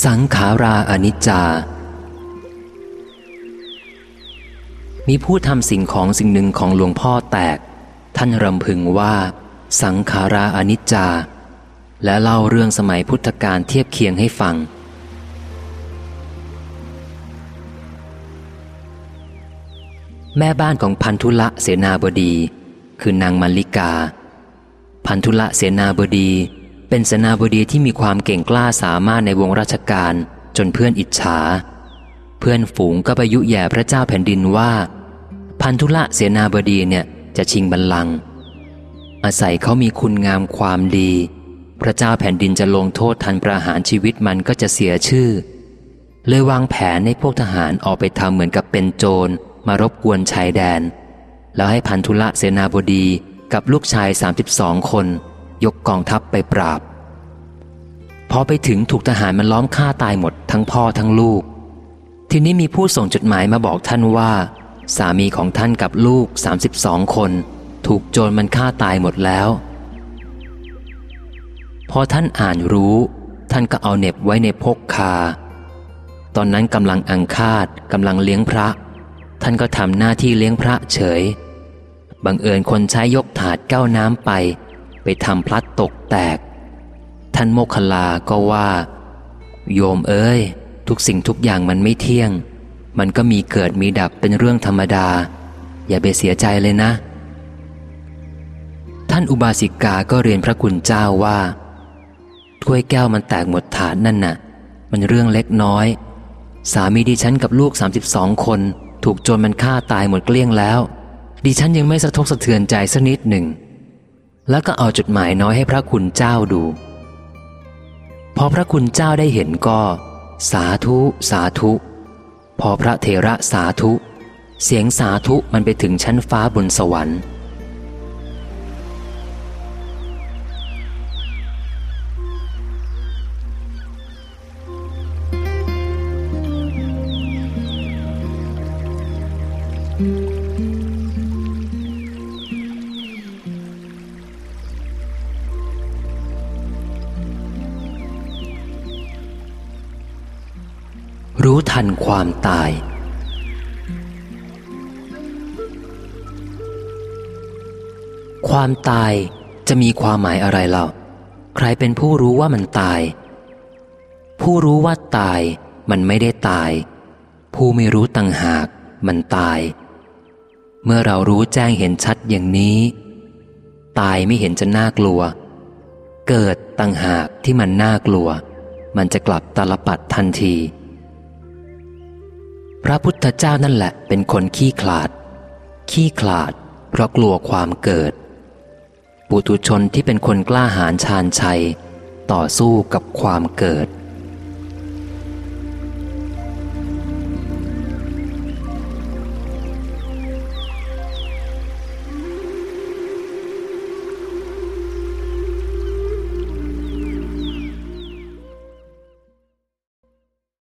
สังขาราอนิจจา มีผู้ทำสิ่งของสิ่งหนึ่งของหลวงพ่อแตก ท่านรำพึงว่า สังขาราอนิจจา และเล่าเรื่องสมัยพุทธกาลเทียบเคียงให้ฟัง แม่บ้านของพันธุละเสนาบดี คือนางมัลลิกา พันธุละเสนาบดี เป็นเสนาบดีที่มีความเก่งกล้าสามารถในวงราชการจนเพื่อนอิจฉา เพื่อนฝูงก็ไปยุแย่พระเจ้าแผ่นดินว่า พันธุละเสนาบดีเนี่ยจะชิงบัลลังก์อาศัยเขามีคุณงามความดี พระเจ้าแผ่นดินจะลงโทษทันประหารชีวิตมันก็จะเสียชื่อ เลยวางแผนให้พวกทหารออกไปทำเหมือนกับเป็นโจรมารบกวนชายแดน แล้วให้พันธุละเสนาบดีกับลูกชาย 32 คน ยกกองทัพไปปราบ พอไปถึงถูกทหารมันล้อมฆ่าตายหมดทั้งพ่อทั้งลูก ทีนี้มีผู้ส่งจดหมายมาบอกท่านว่า สามีของท่านกับลูก 32 คน ถูกโจรมันฆ่าตายหมดแล้ว พอท่านอ่านรู้ ท่านก็เอาเน็บไว้ในพกคา ตอนนั้นกำลังอังคาดกำลังเลี้ยงพระ ท่านก็ทำหน้าที่เลี้ยงพระเฉยบังเอิญคนใช้ยกถาดเก้าน้ำไป ไปทำพลัดตกแตก ท่านโมคลาก็ว่า โยมเอ้ย ทุกสิ่งทุกอย่างมันไม่เที่ยง มันก็มีเกิดมีดับเป็นเรื่องธรรมดา อย่าไปเสียใจเลยนะ ท่านอุบาสิกาก็เรียนพระคุณเจ้าว่า ถ้วยแก้วมันแตกหมดฐานนั่นน่ะ มันเรื่องเล็กน้อย สามีดิฉันกับลูก 32 คน ถูกโจรมันฆ่าตายหมดเกลี้ยงแล้วดิฉันยังไม่สะทกสะเทือนใจสักนิดหนึ่ง แล้วก็เอาจดหมายน้อยให้พระคุณเจ้าดู พอพระคุณเจ้าได้เห็นก็ สาธุ สาธุ พอพระเทระสาธุ เสียงสาธุมันไปถึงชั้นฟ้าบนสวรรค์ รู้ทันความตาย ความตายจะมีความหมายอะไรเล่า ใครเป็นผู้รู้ว่ามันตาย ผู้รู้ว่าตายมันไม่ได้ตาย ผู้ไม่รู้ต่างหากมันตาย เมื่อเรารู้แจ้งเห็นชัดอย่างนี้ ตายไม่เห็นจะน่ากลัว เกิดต่างหากที่มันน่ากลัว มันจะกลับตลปัดทันที พระพุทธเจ้านั่นแหละเป็นคนขี้ขลาด ขี้ขลาด เพราะกลัวความเกิด ปุถุชนที่เป็นคนกล้าหาญชาญชัย ต่อสู้กับความเกิด